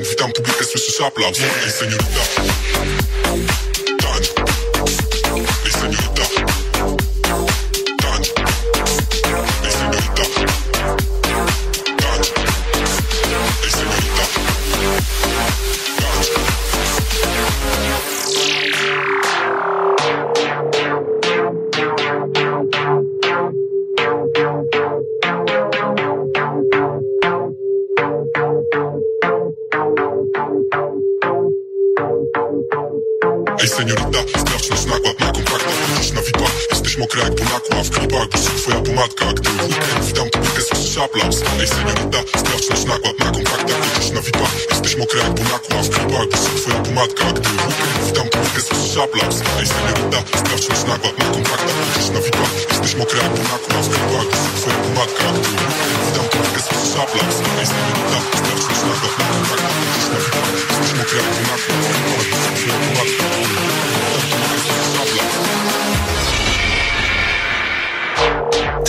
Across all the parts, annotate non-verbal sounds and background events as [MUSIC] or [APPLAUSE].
Witam publikę, słyszysz aplauz Ej, seniorita mokra jak Polaku A w klipach błyszczy twoja pomadka Gdy weekend, witam publikę, słyszysz aplauz Ej seniorita, sprawdź nasz nakład na kontraktach Chodzisz na VIP-ach, jesteś mokra jak Polaku A w klipach błyszczy twoja pomadka Gdy weekend, witam publikę, słyszysz aplauz Ej seniorita, sprawdź nasz nakład na kontraktach Chodzisz na VIP-ach, jesteś mokra jak Polaku A w klipach błyszczy twoja pomadka Gdy weekend, witam publikę, słyszysz aplauz Ej seniorita, sprawdź nasz nakład na kontraktach Chodzisz na VIP-ach, jesteś mokra jak Polaku A w klipach błyszczy twoja pomadka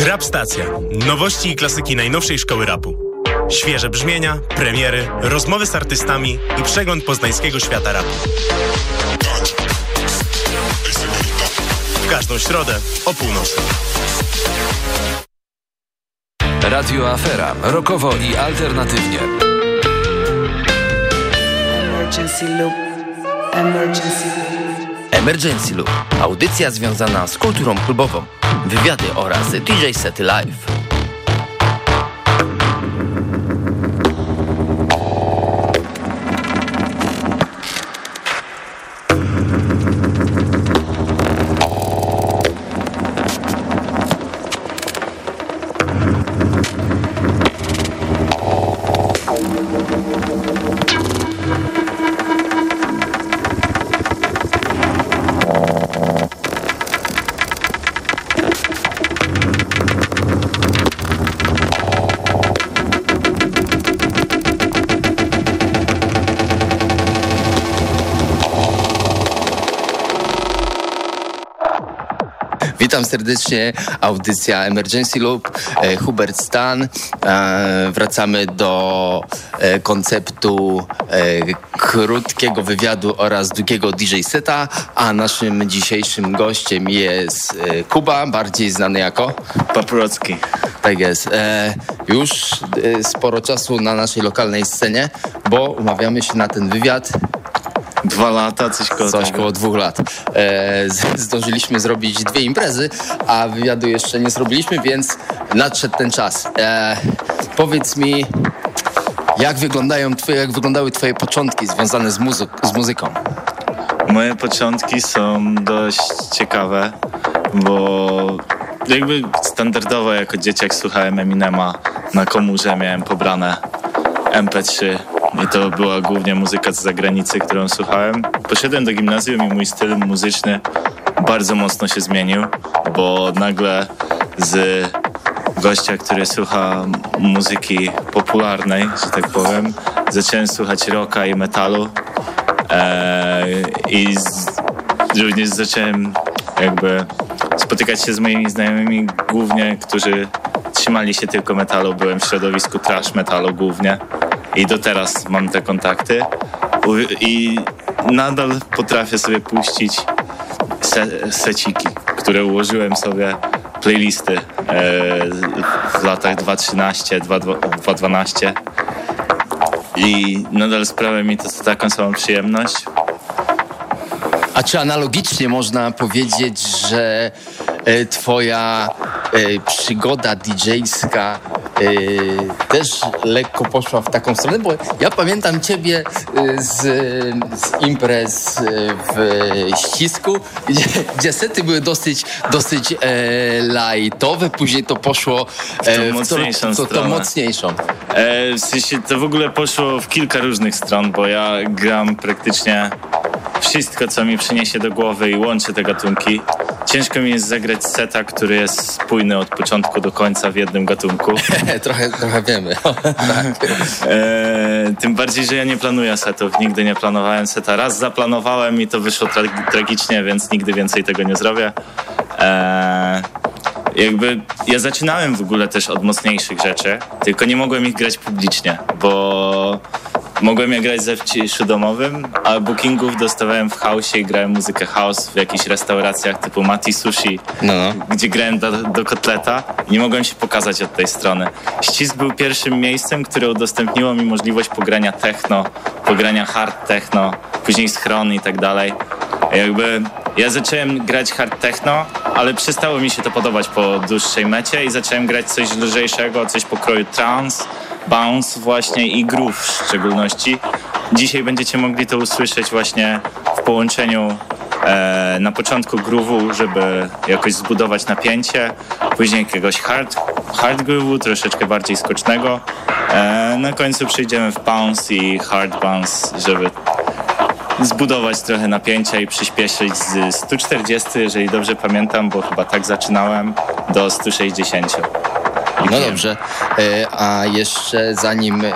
Trap Stacja. Nowości i klasyki najnowszej szkoły rapu. Świeże brzmienia, premiery, rozmowy z artystami i przegląd poznańskiego świata rapu. W każdą środę o północy. Radio Afera. Rokowo i alternatywnie. Emergency loop. Emergency loop. Emergency Loop. Audycja związana z kulturą klubową. Wywiady oraz DJ sety live. Witam serdecznie, audycja Emergency Loop, e, Hubert Stan. E, wracamy do e, konceptu e, krótkiego wywiadu oraz długiego DJ seta, a naszym dzisiejszym gościem jest e, Kuba, bardziej znany jako... Paprocki. Tak jest. E, już sporo czasu na naszej lokalnej scenie, bo umawiamy się na ten wywiad Dwa lata, coś koło Coś tego. koło dwóch lat. E, [LAUGHS] zdążyliśmy zrobić dwie imprezy, a wywiadu jeszcze nie zrobiliśmy, więc nadszedł ten czas. E, powiedz mi, jak wyglądają twoje, jak wyglądały twoje początki związane z, muzyk, z muzyką? Moje początki są dość ciekawe, bo jakby standardowo jako dzieciak słuchałem Eminema na komórze, miałem pobrane MP3 i to była głównie muzyka z zagranicy, którą słuchałem. Poszedłem do gimnazjum i mój styl muzyczny bardzo mocno się zmienił, bo nagle z gościa, który słucha muzyki popularnej, że tak powiem, zacząłem słuchać rocka i metalu Eee, I z, również zacząłem jakby spotykać się z moimi znajomymi głównie, którzy trzymali się tylko metalu. Byłem w środowisku trash metalu głównie i do teraz mam te kontakty i nadal potrafię sobie puścić se, seciki, które ułożyłem sobie playlisty e, w latach 2013, 2012 i nadal sprawia mi to taką samą przyjemność. A czy analogicznie można powiedzieć, że e, twoja e, przygoda DJ-ska też lekko poszła w taką stronę? Bo ja pamiętam ciebie e, z, z imprez e, w Ścisku, gdzie, gdzie sety były dosyć, dosyć e, lightowe, później to poszło e, W tą mocniejszą to, to, to stronę. mocniejszą. E, w sensie to w ogóle poszło w kilka różnych stron, bo ja gram praktycznie wszystko, co mi przyniesie do głowy i łączę te gatunki. Ciężko mi jest zagrać seta, który jest spójny od początku do końca w jednym gatunku. [LAUGHS] trochę, trochę wiemy. [LAUGHS] tak. E, tym bardziej, że ja nie planuję setów. Nigdy nie planowałem seta. Raz zaplanowałem i to wyszło tra- tragicznie, więc nigdy więcej tego nie zrobię. E, jakby ja zaczynałem w ogóle też od mocniejszych rzeczy, tylko nie mogłem ich grać publicznie, bo mogłem je grać ze wciszu domowym, a bookingów dostawałem w house'ie i grałem muzykę house w jakichś restauracjach typu Mati Sushi, No, no. gdzie grałem do, do kotleta i nie mogłem się pokazać od tej strony. Ścisk był pierwszym miejscem, które udostępniło mi możliwość pogrania techno, pogrania hard techno, później schron i tak dalej. Jakby ja zacząłem grać hard techno, ale przestało mi się to podobać po dłuższej mecie i zacząłem grać coś lżejszego, coś pokroju trance, bounce właśnie i groove w szczególności. Dzisiaj będziecie mogli to usłyszeć właśnie w połączeniu e, na początku groove'u, żeby jakoś zbudować napięcie, później jakiegoś hard, hard groove'u, troszeczkę bardziej skocznego. E, na końcu przejdziemy w bounce i hard bounce, żeby zbudować trochę napięcia i przyspieszyć z 140, jeżeli dobrze pamiętam, bo chyba tak zaczynałem, do 160. No dobrze, E, a jeszcze zanim e,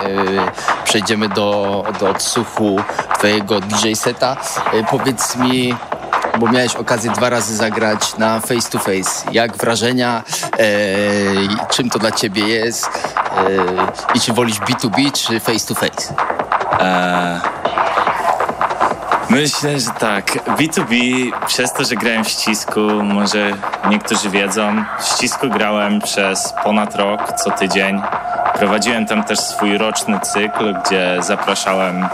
przejdziemy do, do odsłuchu twojego DJ seta, e, powiedz mi, bo miałeś okazję dwa razy zagrać na face to face. Jak wrażenia, czym to dla ciebie jest i czy wolisz B2B czy face to face? Eee, myślę, że tak. B2B, przez to, że grałem w ścisku, może niektórzy wiedzą, w ścisku grałem przez ponad rok, co tydzień. Prowadziłem tam też swój roczny cykl, gdzie zapraszałem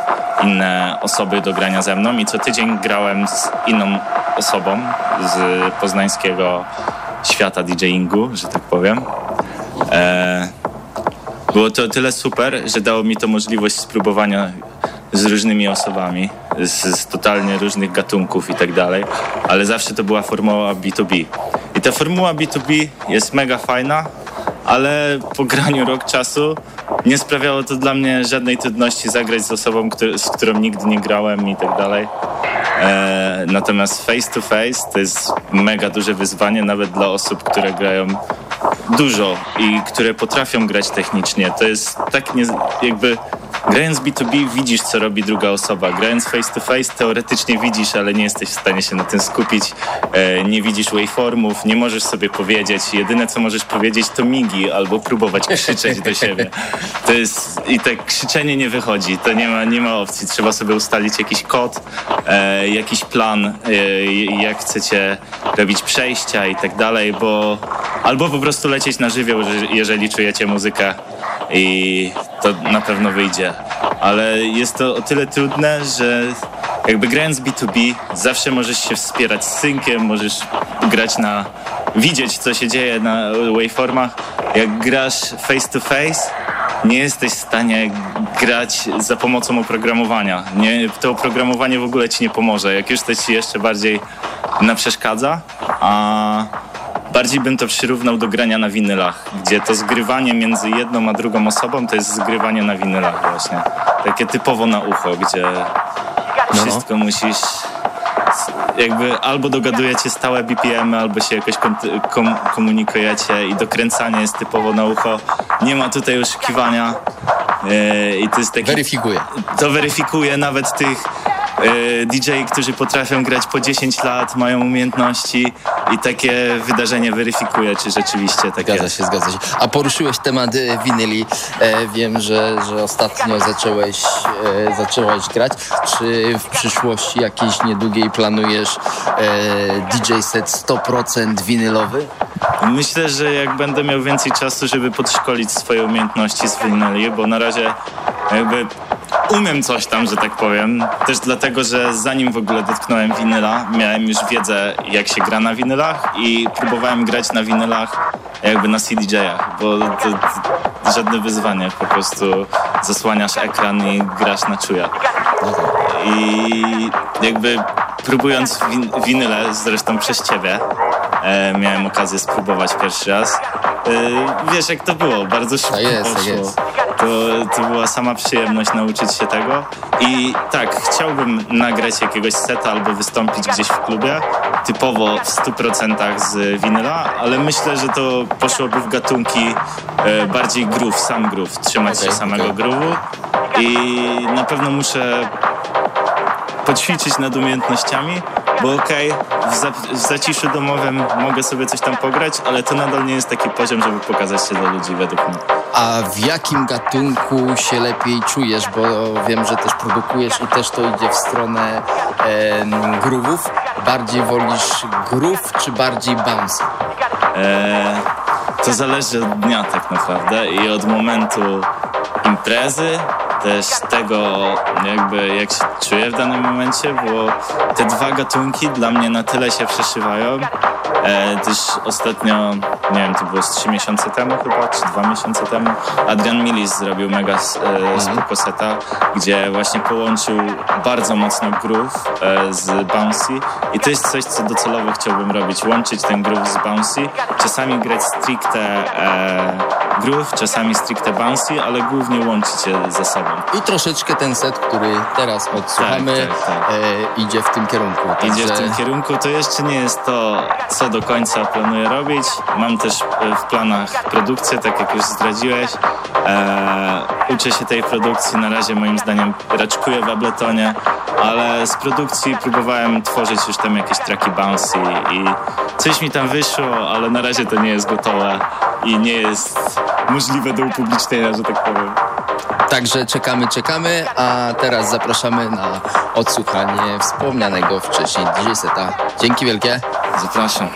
inne osoby do grania ze mną i co tydzień grałem z inną osobą z poznańskiego świata DJingu, że tak powiem. Eee, było to o tyle super, że dało mi to możliwość spróbowania z różnymi osobami, z, z totalnie różnych gatunków i tak dalej, ale zawsze to była formuła B2B. I ta formuła B2B jest mega fajna, ale po graniu rok czasu nie sprawiało to dla mnie żadnej trudności zagrać z osobą, który, z którą nigdy nie grałem i tak dalej. E, natomiast face to face to jest mega duże wyzwanie nawet dla osób, które grają dużo i które potrafią grać technicznie. To jest tak nie, jakby grając B2B widzisz, co robi druga osoba. Grając face to face teoretycznie widzisz, ale nie jesteś w stanie się na tym skupić. E, nie widzisz waveformów, nie możesz sobie powiedzieć. Jedyne, co możesz powiedzieć, to migi albo próbować krzyczeć do siebie. To jest, I te krzyczenie nie wychodzi. To nie ma, nie ma opcji. Trzeba sobie ustalić jakiś kod, e, jakiś plan, e, jak chcecie robić przejścia i tak dalej, bo albo po prostu lecieć na żywioł, że- jeżeli czujecie muzykę i to na pewno wyjdzie. Ale jest to o tyle trudne, że jakby grając B2B zawsze możesz się wspierać z synkiem, możesz grać na... widzieć co się dzieje na waveformach. Jak grasz face to face nie jesteś w stanie grać za pomocą oprogramowania. Nie, to oprogramowanie w ogóle ci nie pomoże. Jak już to ci jeszcze bardziej na przeszkadza, a bardziej bym to przyrównał do grania na winylach, gdzie to zgrywanie między jedną a drugą osobą to jest zgrywanie na winylach właśnie. Takie typowo na ucho, gdzie wszystko musisz jakby albo dogadujecie stałe BPM, albo się jakoś kom- komunikujecie i dokręcanie jest typowo na ucho. Nie ma tutaj oszukiwania. Yy, I to jest taki Weryfikuję. to weryfikuje nawet tych DJ, którzy potrafią grać po 10 lat, mają umiejętności i takie wydarzenie weryfikuje, czy rzeczywiście tak Zgadza jest. się, zgadza się. A poruszyłeś temat e, winyli. E, wiem, że, że ostatnio zacząłeś, e, zacząłeś grać. Czy w przyszłości jakiejś niedługiej planujesz e, DJ set 100% winylowy? Myślę, że jak będę miał więcej czasu, żeby podszkolić swoje umiejętności z winyli, bo na razie jakby umiem coś tam, że tak powiem. Też dlatego, że zanim w ogóle dotknąłem winyla, miałem już wiedzę, jak się gra na winylach i próbowałem grać na winylach jakby na CDJ-ach, bo to, to żadne wyzwanie, po prostu zasłaniasz ekran i grasz na czuja. I jakby próbując win winyle, zresztą przez ciebie, e, miałem okazję spróbować pierwszy raz. E, wiesz jak to było, bardzo szybko jest, tak poszło. jest. To, to była sama przyjemność nauczyć się tego. I tak, chciałbym nagrać jakiegoś seta albo wystąpić gdzieś w klubie, typowo w 100% z winyla, ale myślę, że to poszłoby w gatunki e, bardziej groove, sam groove, trzymać Okej, się samego okej. groove'u i na pewno muszę poćwiczyć nad umiejętnościami, Bo okej, okay, w, za, w zaciszu domowym mogę sobie coś tam pograć, ale to nadal nie jest taki poziom, żeby pokazać się do ludzi według mnie. A w jakim gatunku się lepiej czujesz? Bo wiem, że też produkujesz i też to idzie w stronę e. Bardziej wolisz groove czy bardziej bounce? E, to zależy od dnia tak naprawdę i od momentu imprezy, też tego jakby jak się czuję w danym momencie, bo te dwa gatunki dla mnie na tyle się przeszywają. E, też ostatnio, nie wiem, to było z trzy miesiące temu chyba, czy dwa miesiące temu, Adrian Milis zrobił mega e, spoko seta, gdzie właśnie połączył bardzo mocno groove e, z bouncy i to jest coś, co docelowo chciałbym robić, łączyć ten groove z bouncy, czasami grać stricte e, groove, czasami stricte bouncy, ale głównie łączyć je ze sobą. I troszeczkę ten set, który teraz odsłuchamy, tak, tak, tak. E, idzie w tym kierunku. Także... Idzie w tym kierunku. To jeszcze nie jest to, co do końca planuję robić. Mam też e, w planach produkcję, tak jak już zdradziłeś. E, uczę się tej produkcji. Na razie moim zdaniem raczkuję w Abletonie, ale z produkcji próbowałem tworzyć już tam jakieś traki bouncy i coś mi tam wyszło, ale na razie to nie jest gotowe i nie jest możliwe do upublicznienia, że tak powiem. Także czekamy, czekamy, a teraz zapraszamy na odsłuchanie wspomnianego wcześniej DJ seta. Dzięki wielkie. Zapraszam.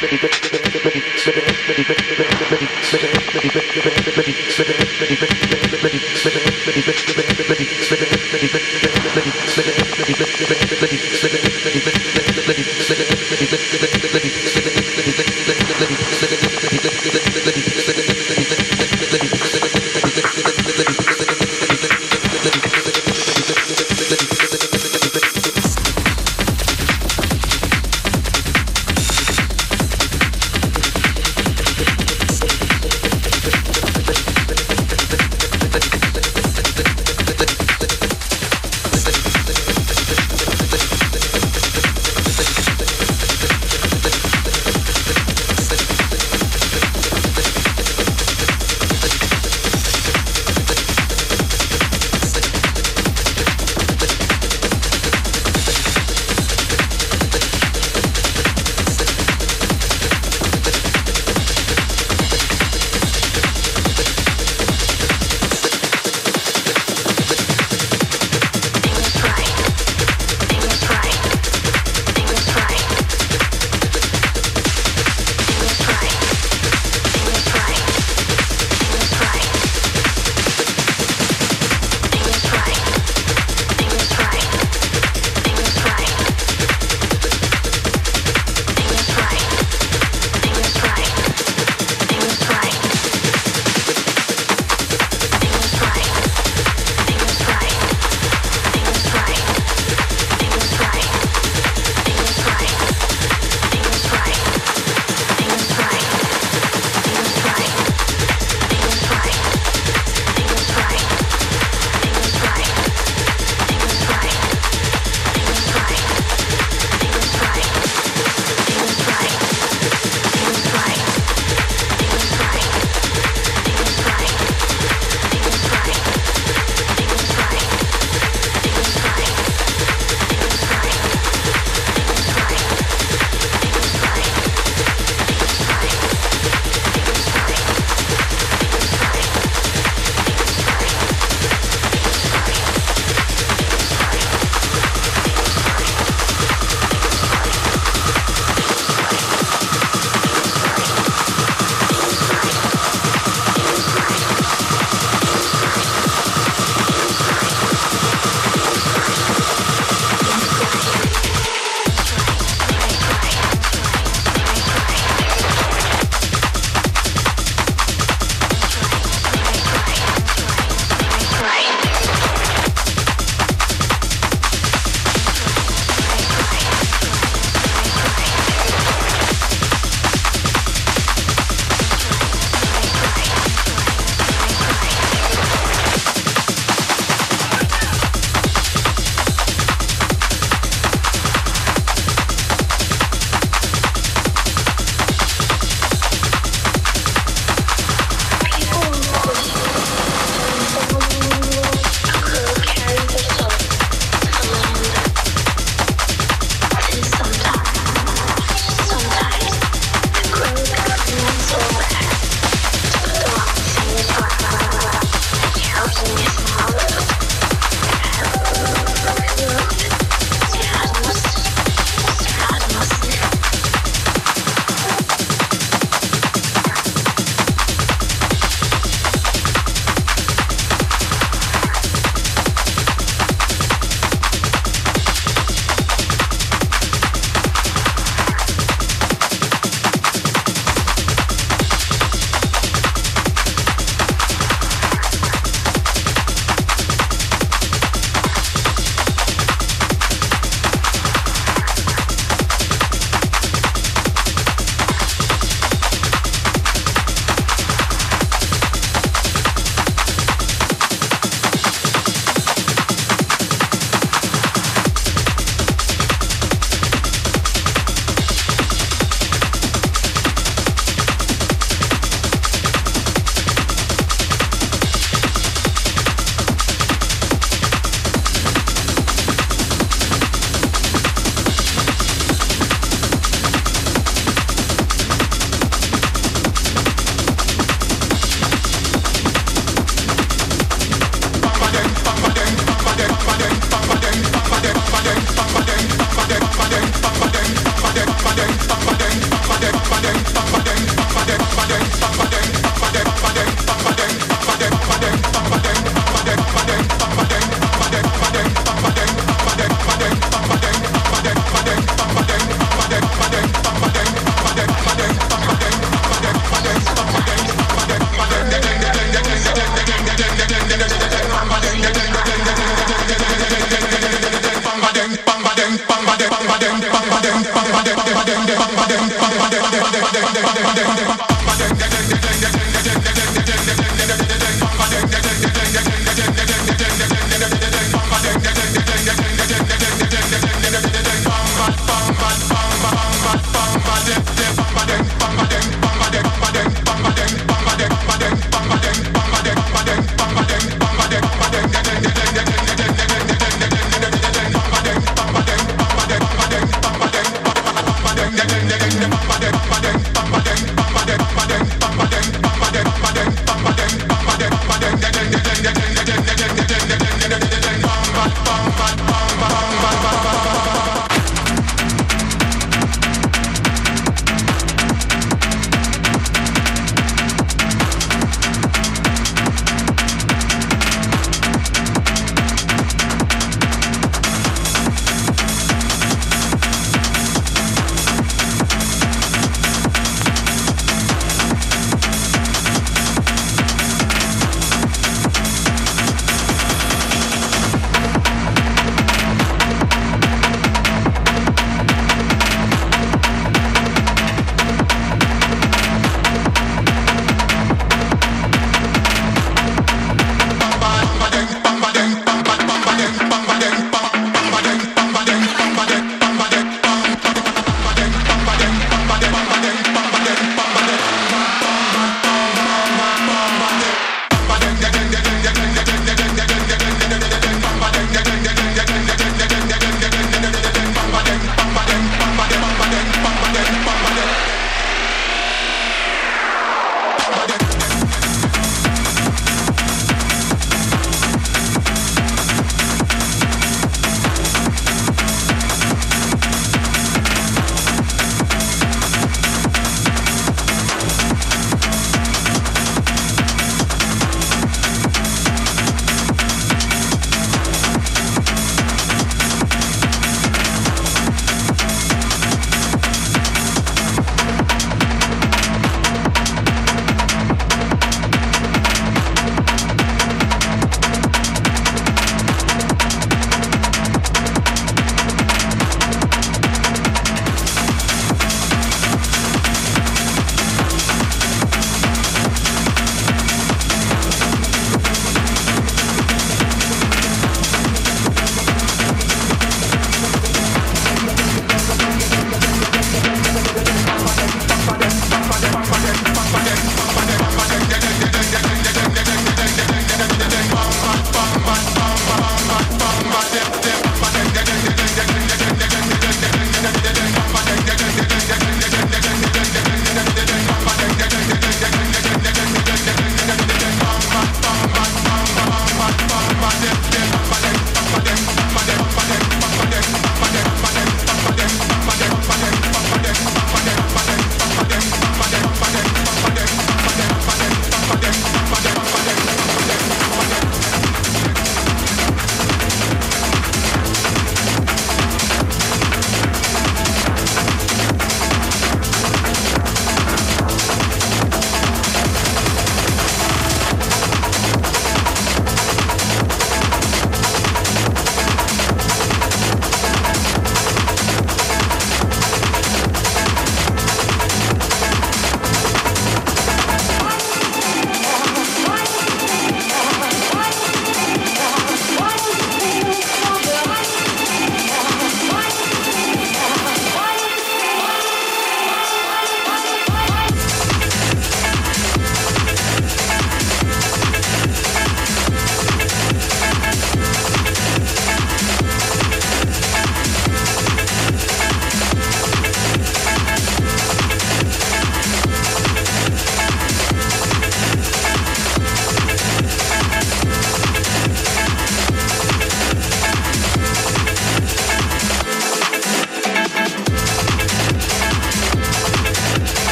Thank you.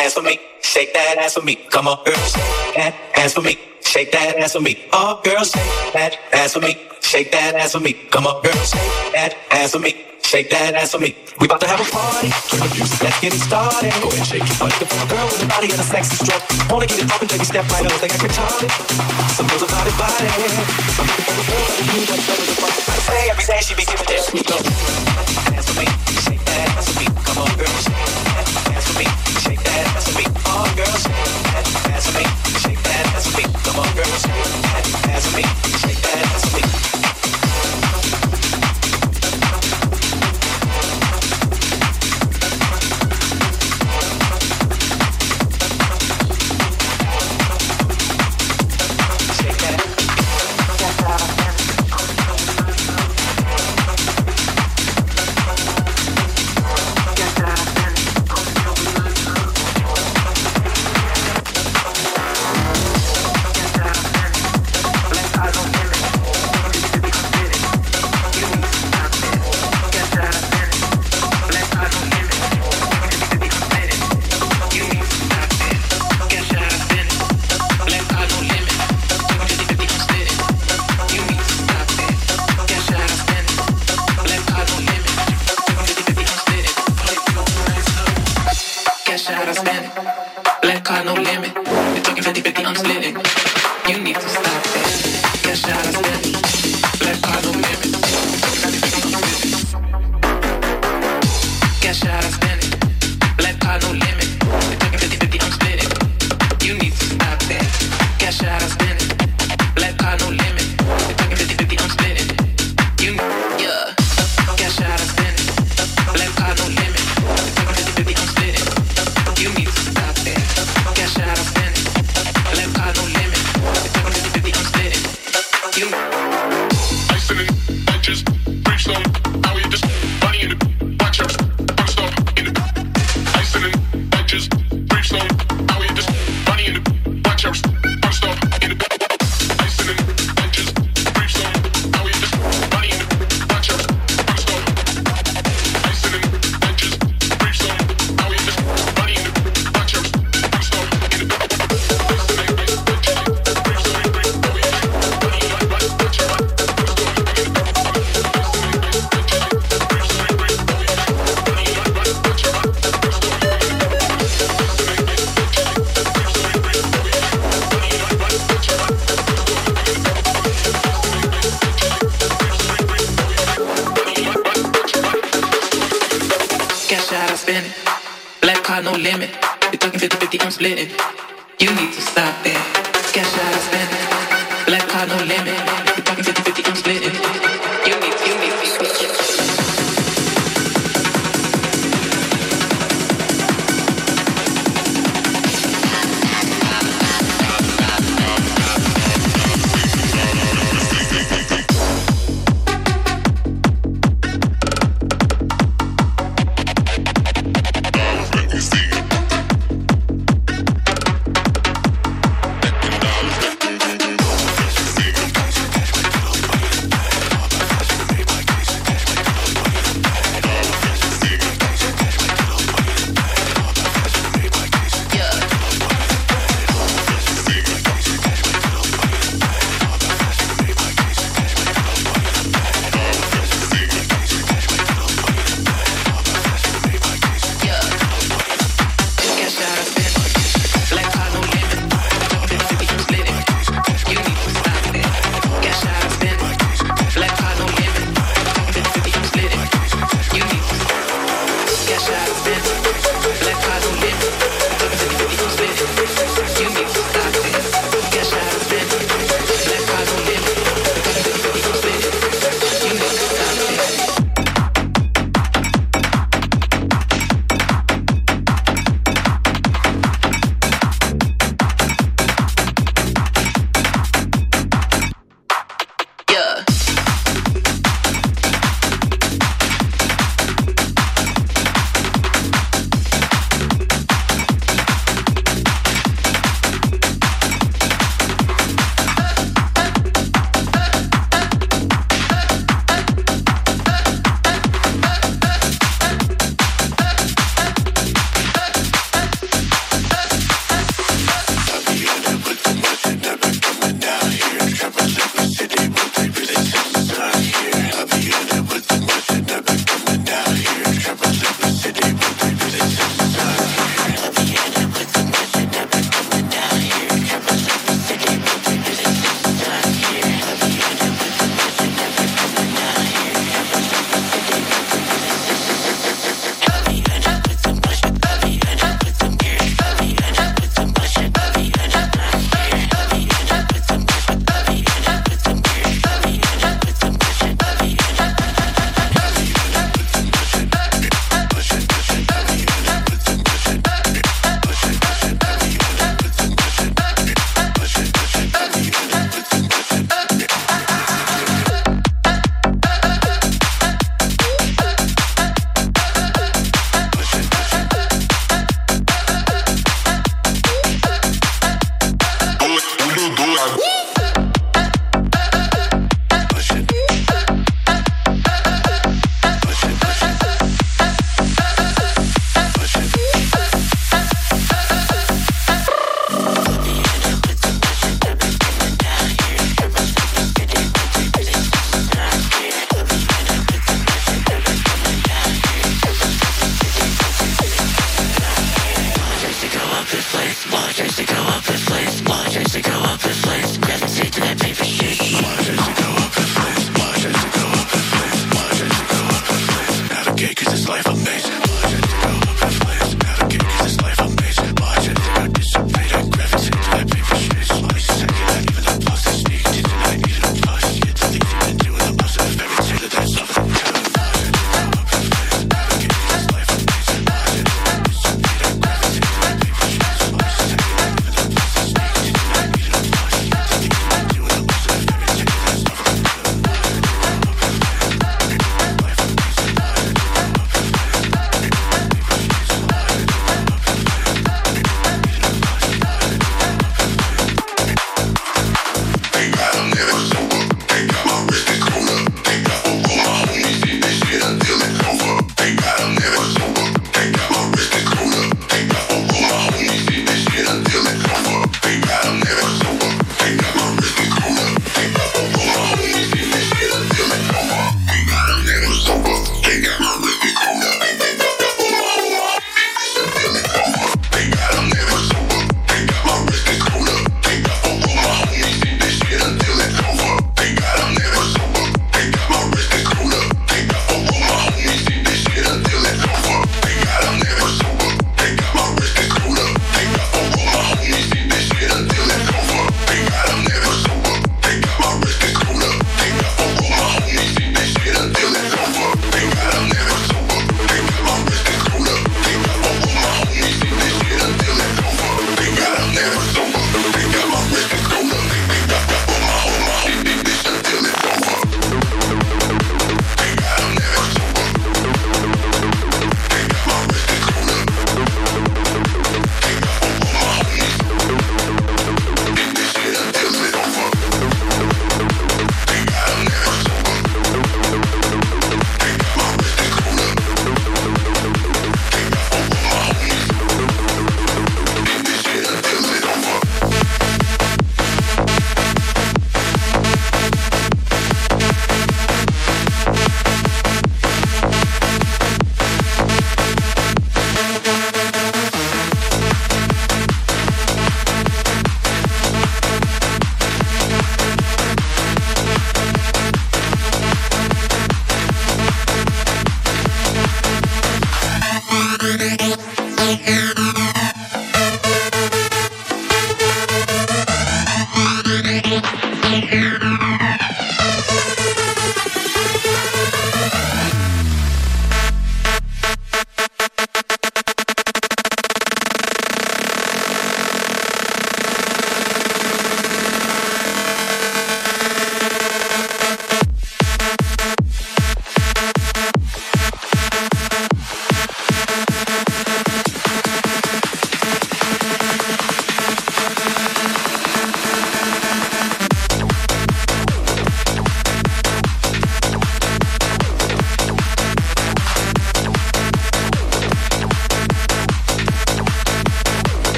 ass for me, shake that ass for me. Come on, girl, shake that ass for me, shake that ass for me. Oh, girl, shake that ass for me, shake that ass for me. Come on, girl, shake that ass for me. Shake that ass for me. We about to have a party. So let's get it started. Go ahead, shake it. Looking for girl with the body and a sexy strut. Wanna get it open, baby, step right up. Think I can charge it. Some girls are it, body. I'm looking for a girl Say every day she be giving that sweet love. Ass for me. Shake That's me.